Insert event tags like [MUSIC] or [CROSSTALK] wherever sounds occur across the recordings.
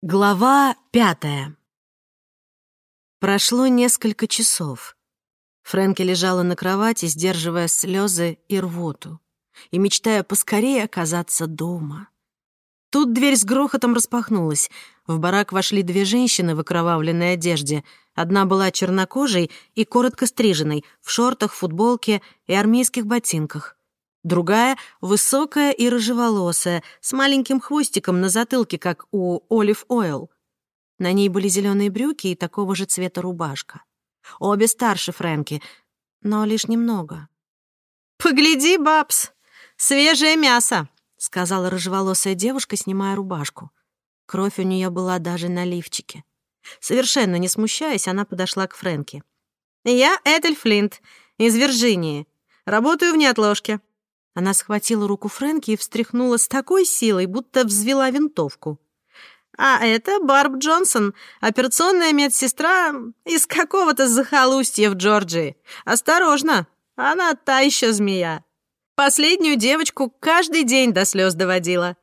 Глава пятая. Прошло несколько часов. Фрэнки лежала на кровати, сдерживая слезы и рвоту, и мечтая поскорее оказаться дома. Тут дверь с грохотом распахнулась. В барак вошли две женщины в окровавленной одежде. Одна была чернокожей и коротко стриженной, в шортах, футболке и армейских ботинках. Другая — высокая и рыжеволосая, с маленьким хвостиком на затылке, как у Олив Ойл. На ней были зеленые брюки и такого же цвета рубашка. Обе старше Фрэнки, но лишь немного. «Погляди, Бабс, свежее мясо!» — сказала рыжеволосая девушка, снимая рубашку. Кровь у нее была даже на лифчике. Совершенно не смущаясь, она подошла к Фрэнки. «Я Этель Флинт, из Вирджинии. Работаю в неотложке. Она схватила руку Фрэнки и встряхнула с такой силой, будто взвела винтовку. «А это Барб Джонсон, операционная медсестра из какого-то захолустья в Джорджии. Осторожно, она та еще змея. Последнюю девочку каждый день до слез доводила».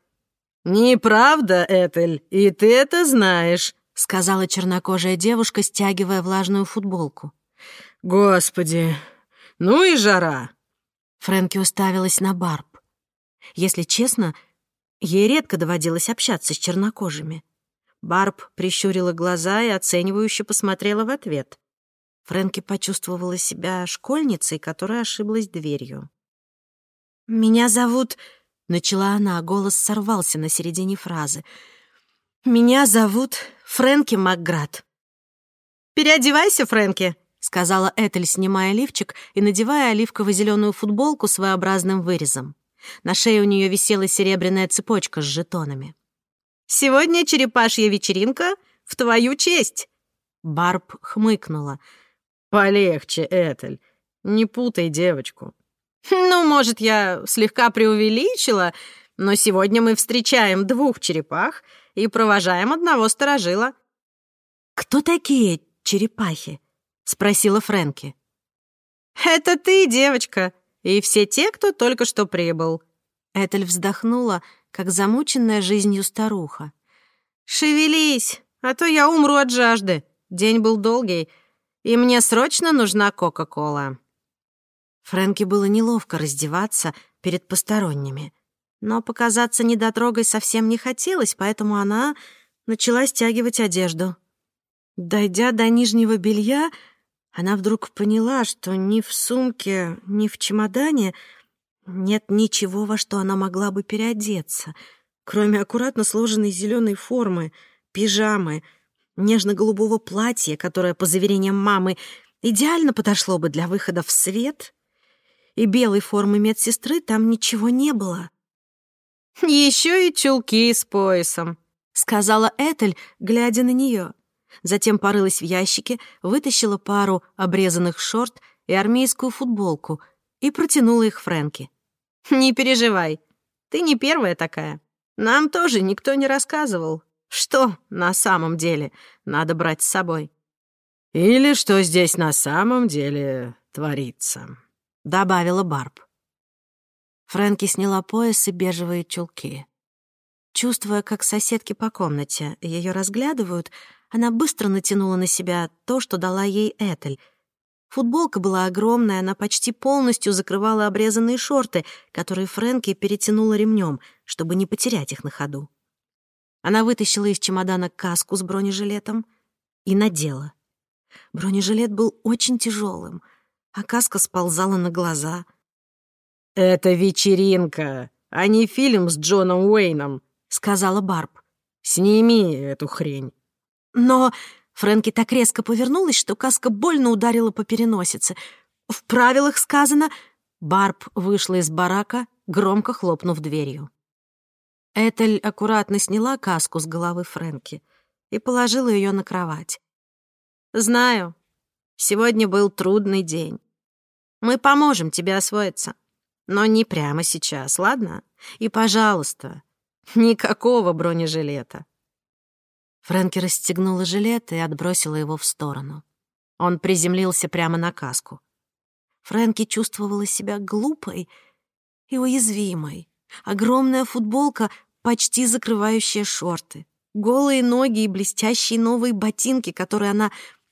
«Неправда, Этель, и ты это знаешь», — сказала чернокожая девушка, стягивая влажную футболку. «Господи, ну и жара. Фрэнки уставилась на Барб. Если честно, ей редко доводилось общаться с чернокожими. Барб прищурила глаза и оценивающе посмотрела в ответ. Фрэнки почувствовала себя школьницей, которая ошиблась дверью. «Меня зовут...» — начала она, а голос сорвался на середине фразы. «Меня зовут Фрэнки Макград». «Переодевайся, Фрэнки», — сказала Этель, снимая лифчик и надевая оливково зеленую футболку с своеобразным вырезом. На шее у нее висела серебряная цепочка с жетонами. «Сегодня черепашья вечеринка в твою честь!» Барб хмыкнула. «Полегче, Этель, не путай девочку». «Ну, может, я слегка преувеличила, но сегодня мы встречаем двух черепах и провожаем одного сторожила». «Кто такие черепахи?» — спросила Фрэнки. «Это ты, девочка, и все те, кто только что прибыл». Этель вздохнула, как замученная жизнью старуха. «Шевелись, а то я умру от жажды. День был долгий, и мне срочно нужна Кока-Кола». Фрэнки было неловко раздеваться перед посторонними, но показаться недотрогой совсем не хотелось, поэтому она начала стягивать одежду. Дойдя до нижнего белья, она вдруг поняла, что ни в сумке, ни в чемодане нет ничего, во что она могла бы переодеться, кроме аккуратно сложенной зеленой формы, пижамы, нежно-голубого платья, которое, по заверениям мамы, идеально подошло бы для выхода в свет, и белой формы медсестры там ничего не было. «Еще и чулки с поясом», — сказала Этель, глядя на нее. Затем порылась в ящике, вытащила пару обрезанных шорт и армейскую футболку и протянула их Фрэнки. «Не переживай, ты не первая такая. Нам тоже никто не рассказывал, что на самом деле надо брать с собой». «Или что здесь на самом деле творится», — добавила Барб. Фрэнки сняла пояс и бежевые чулки. Чувствуя, как соседки по комнате ее разглядывают, она быстро натянула на себя то, что дала ей Этель. Футболка была огромная, она почти полностью закрывала обрезанные шорты, которые Фрэнки перетянула ремнем, чтобы не потерять их на ходу. Она вытащила из чемодана каску с бронежилетом и надела. Бронежилет был очень тяжелым, а каска сползала на глаза. «Это вечеринка, а не фильм с Джоном Уэйном», — сказала Барб. «Сними эту хрень». Но Фрэнки так резко повернулась, что каска больно ударила по переносице. В правилах сказано Барб вышла из барака, громко хлопнув дверью. Этель аккуратно сняла каску с головы Фрэнки и положила ее на кровать. «Знаю, сегодня был трудный день. Мы поможем тебе освоиться, но не прямо сейчас, ладно? И, пожалуйста, никакого бронежилета. Фрэнки расстегнула жилет и отбросила его в сторону. Он приземлился прямо на каску. Фрэнки чувствовала себя глупой и уязвимой. Огромная футболка, почти закрывающая шорты. голые ноги и блестящие новые ботинки, которые она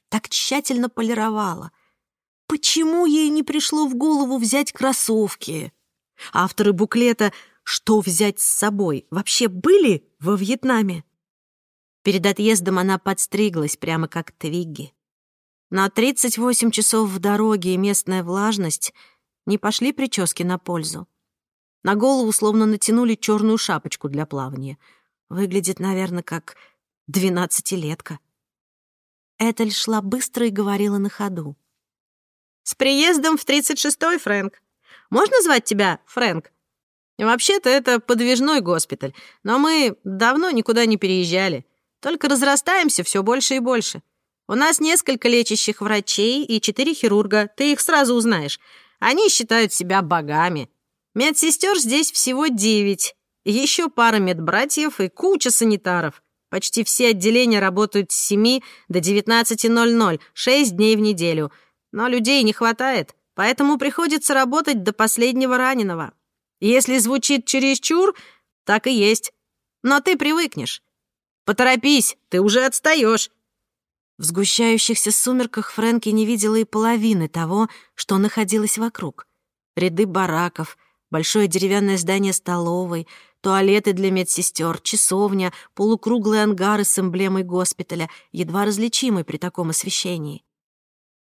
так тщательно полировала. Почему ей не пришло в голову взять кроссовки? Авторы буклета «Что взять с собой» вообще были во Вьетнаме? Перед отъездом она подстриглась, прямо как Твигги. На 38 часов в дороге и местная влажность не пошли прически на пользу. На голову словно натянули черную шапочку для плавания. Выглядит, наверное, как двенадцатилетка. Этель шла быстро и говорила на ходу. «С приездом в 36-й, Фрэнк. Можно звать тебя Фрэнк? Вообще-то это подвижной госпиталь, но мы давно никуда не переезжали. Только разрастаемся все больше и больше. У нас несколько лечащих врачей и четыре хирурга. Ты их сразу узнаешь. Они считают себя богами. Медсестер здесь всего девять. Еще пара медбратьев и куча санитаров. Почти все отделения работают с 7 до 19.00, 6 дней в неделю. Но людей не хватает, поэтому приходится работать до последнего раненого. Если звучит чересчур, так и есть. Но ты привыкнешь. Поторопись, ты уже отстаешь. В сгущающихся сумерках Фрэнки не видела и половины того, что находилось вокруг. Ряды бараков, большое деревянное здание столовой, туалеты для медсестер, часовня, полукруглые ангары с эмблемой госпиталя, едва различимый при таком освещении.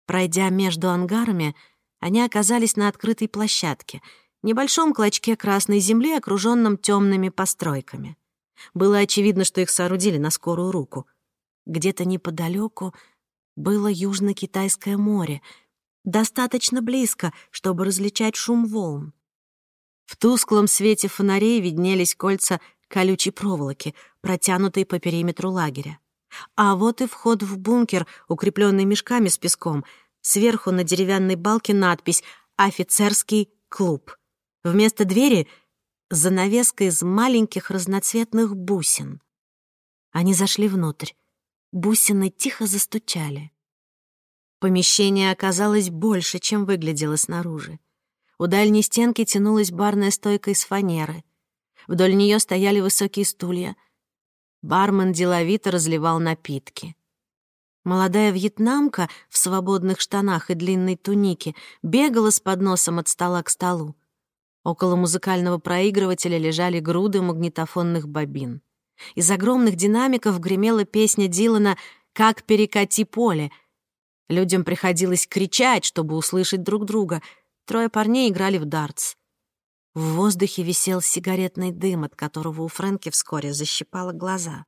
Пройдя между ангарами, они оказались на открытой площадке, небольшом клочке красной земли, окруженном темными постройками. Было очевидно, что их соорудили на скорую руку. Где-то неподалеку было Южно-Китайское море, достаточно близко, чтобы различать шум волн. В тусклом свете фонарей виднелись кольца колючей проволоки, протянутые по периметру лагеря. А вот и вход в бункер, укрепленный мешками с песком. Сверху на деревянной балке надпись «Офицерский клуб». Вместо двери — занавеска из маленьких разноцветных бусин. Они зашли внутрь. Бусины тихо застучали. Помещение оказалось больше, чем выглядело снаружи. У дальней стенки тянулась барная стойка из фанеры. Вдоль нее стояли высокие стулья. Бармен деловито разливал напитки. Молодая вьетнамка в свободных штанах и длинной тунике бегала с подносом от стола к столу. Около музыкального проигрывателя лежали груды магнитофонных бобин. Из огромных динамиков гремела песня Дилана «Как перекати поле». Людям приходилось кричать, чтобы услышать друг друга — Трое парней играли в дартс. В воздухе висел сигаретный дым, от которого у Фрэнки вскоре защипало глаза.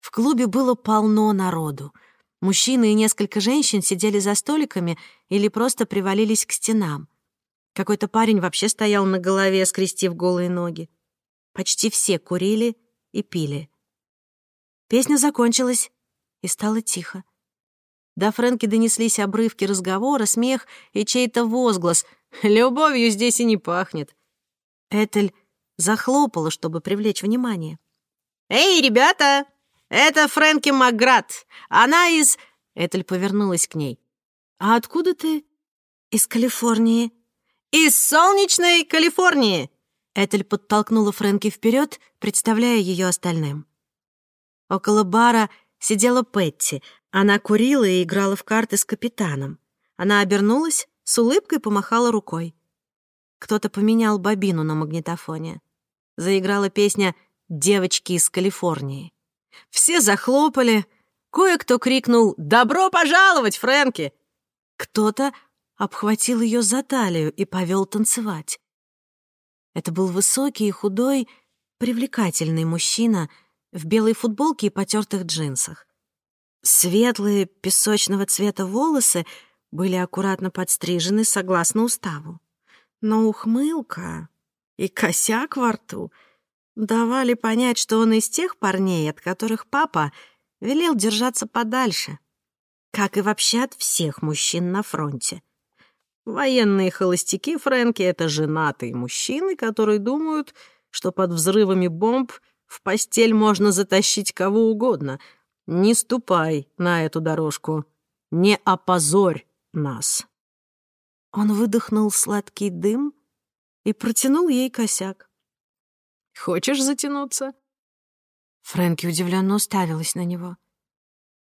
В клубе было полно народу. Мужчины и несколько женщин сидели за столиками или просто привалились к стенам. Какой-то парень вообще стоял на голове, скрестив голые ноги. Почти все курили и пили. Песня закончилась, и стало тихо. До Фрэнки донеслись обрывки разговора, смех и чей-то возглас. «Любовью здесь и не пахнет». Этель захлопала, чтобы привлечь внимание. «Эй, ребята! Это Фрэнки Макград. Она из...» Этель повернулась к ней. «А откуда ты?» «Из Калифорнии». «Из солнечной Калифорнии!» Этель подтолкнула Фрэнки вперед, представляя ее остальным. Около бара сидела Петти, она курила и играла в карты с капитаном. Она обернулась, с улыбкой помахала рукой. Кто-то поменял бобину на магнитофоне. Заиграла песня «Девочки из Калифорнии». Все захлопали. Кое-кто крикнул «Добро пожаловать, Фрэнки!» Кто-то обхватил ее за талию и повел танцевать. Это был высокий и худой, привлекательный мужчина в белой футболке и потертых джинсах. Светлые, песочного цвета волосы были аккуратно подстрижены согласно уставу. Но ухмылка и косяк во рту давали понять, что он из тех парней, от которых папа велел держаться подальше, как и вообще от всех мужчин на фронте. Военные холостяки Фрэнки — это женатые мужчины, которые думают, что под взрывами бомб в постель можно затащить кого угодно — не ступай на эту дорожку. Не опозорь нас. Он выдохнул сладкий дым и протянул ей косяк. Хочешь затянуться? Фрэнки удивленно уставилась на него.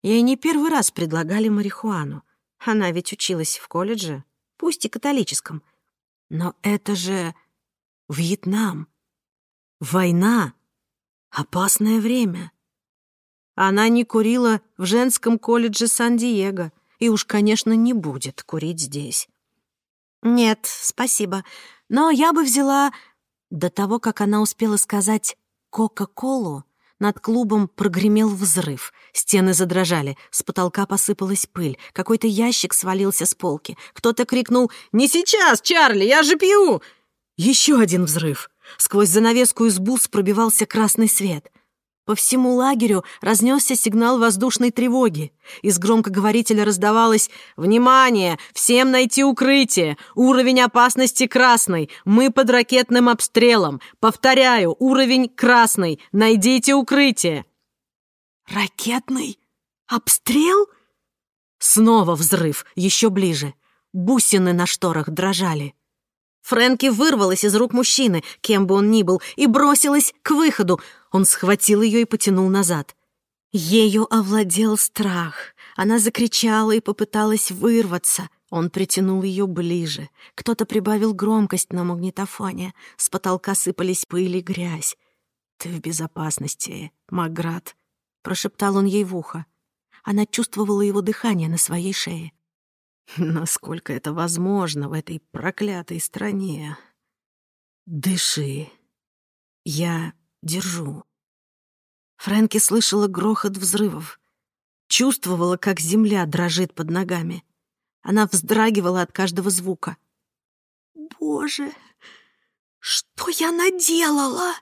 Ей не первый раз предлагали марихуану. Она ведь училась в колледже, пусть и католическом. Но это же Вьетнам. Война. Опасное время. Она не курила в женском колледже Сан-Диего и уж, конечно, не будет курить здесь. «Нет, спасибо, но я бы взяла...» До того, как она успела сказать «Кока-колу», над клубом прогремел взрыв. Стены задрожали, с потолка посыпалась пыль. Какой-то ящик свалился с полки. Кто-то крикнул «Не сейчас, Чарли, я же пью!» Еще один взрыв. Сквозь занавеску из бус пробивался красный свет. По всему лагерю разнесся сигнал воздушной тревоги. Из громкоговорителя раздавалось «Внимание! Всем найти укрытие! Уровень опасности красный! Мы под ракетным обстрелом! Повторяю, уровень красный! Найдите укрытие!» «Ракетный? Обстрел?» Снова взрыв, еще ближе. Бусины на шторах дрожали. Фрэнки вырвалась из рук мужчины, кем бы он ни был, и бросилась к выходу. Он схватил ее и потянул назад. Ею овладел страх. Она закричала и попыталась вырваться. Он притянул ее ближе. Кто-то прибавил громкость на магнитофоне. С потолка сыпались пыль и грязь. «Ты в безопасности, Маград», — прошептал он ей в ухо. Она чувствовала его дыхание на своей шее. [LAUGHS] Насколько это возможно в этой проклятой стране? Дыши. Я держу. Фрэнки слышала грохот взрывов. Чувствовала, как земля дрожит под ногами. Она вздрагивала от каждого звука. «Боже, что я наделала?»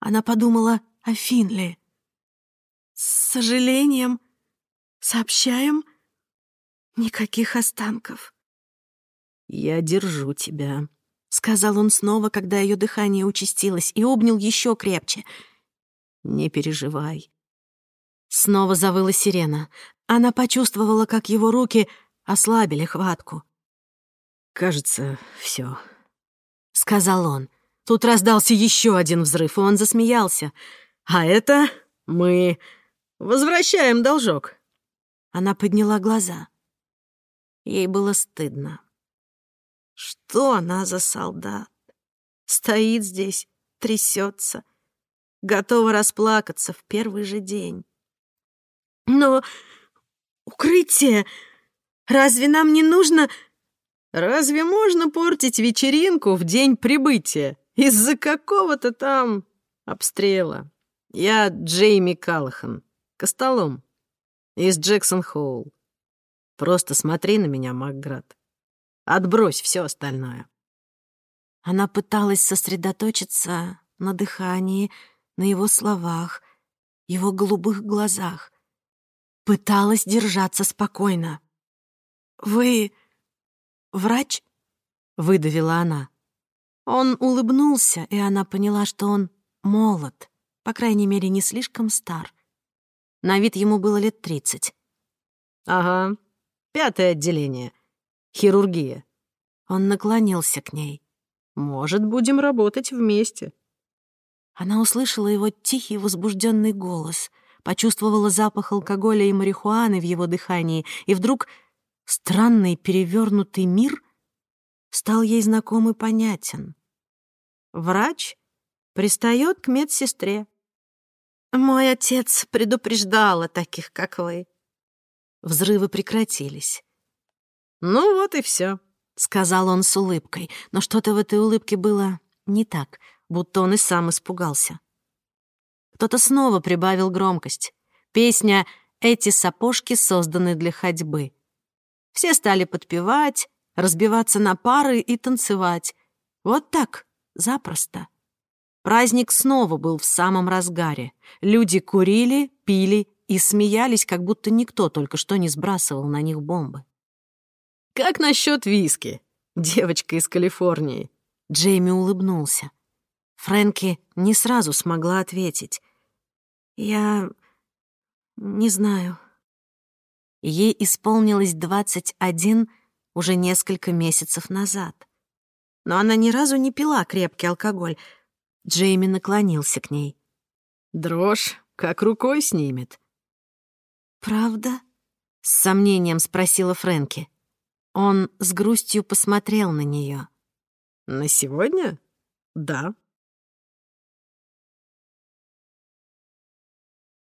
Она подумала о Финли. «С сожалением сообщаем...» Никаких останков. «Я держу тебя», — сказал он снова, когда ее дыхание участилось, и обнял еще крепче. «Не переживай». Снова завыла сирена. Она почувствовала, как его руки ослабили хватку. «Кажется, все, сказал он. Тут раздался еще один взрыв, и он засмеялся. «А это мы возвращаем должок». Она подняла глаза. Ей было стыдно. Что она за солдат? Стоит здесь, трясется, готова расплакаться в первый же день. Но укрытие... Разве нам не нужно... Разве можно портить вечеринку в день прибытия из-за какого-то там обстрела? Я Джейми Каллахан, Костолом, из Джексон-Холл. Просто смотри на меня, Макград. Отбрось все остальное. Она пыталась сосредоточиться на дыхании, на его словах, его голубых глазах. Пыталась держаться спокойно. «Вы врач?» — выдавила она. Он улыбнулся, и она поняла, что он молод, по крайней мере, не слишком стар. На вид ему было лет тридцать. «Ага, Пятое отделение. Хирургия. Он наклонился к ней. Может, будем работать вместе. Она услышала его тихий возбужденный голос, почувствовала запах алкоголя и марихуаны в его дыхании, и вдруг странный перевернутый мир стал ей знаком и понятен. Врач пристает к медсестре. «Мой отец предупреждал о таких, как вы. Взрывы прекратились. «Ну вот и все, сказал он с улыбкой, но что-то в этой улыбке было не так, будто он и сам испугался. Кто-то снова прибавил громкость. Песня «Эти сапожки созданы для ходьбы». Все стали подпевать, разбиваться на пары и танцевать. Вот так, запросто. Праздник снова был в самом разгаре. Люди курили, пили и смеялись, как будто никто только что не сбрасывал на них бомбы. «Как насчет виски, девочка из Калифорнии?» Джейми улыбнулся. Фрэнки не сразу смогла ответить. «Я... не знаю». Ей исполнилось двадцать один уже несколько месяцев назад. Но она ни разу не пила крепкий алкоголь. Джейми наклонился к ней. Дрожь как рукой снимет. «Правда?» — с сомнением спросила Фрэнки. Он с грустью посмотрел на нее. «На сегодня? Да.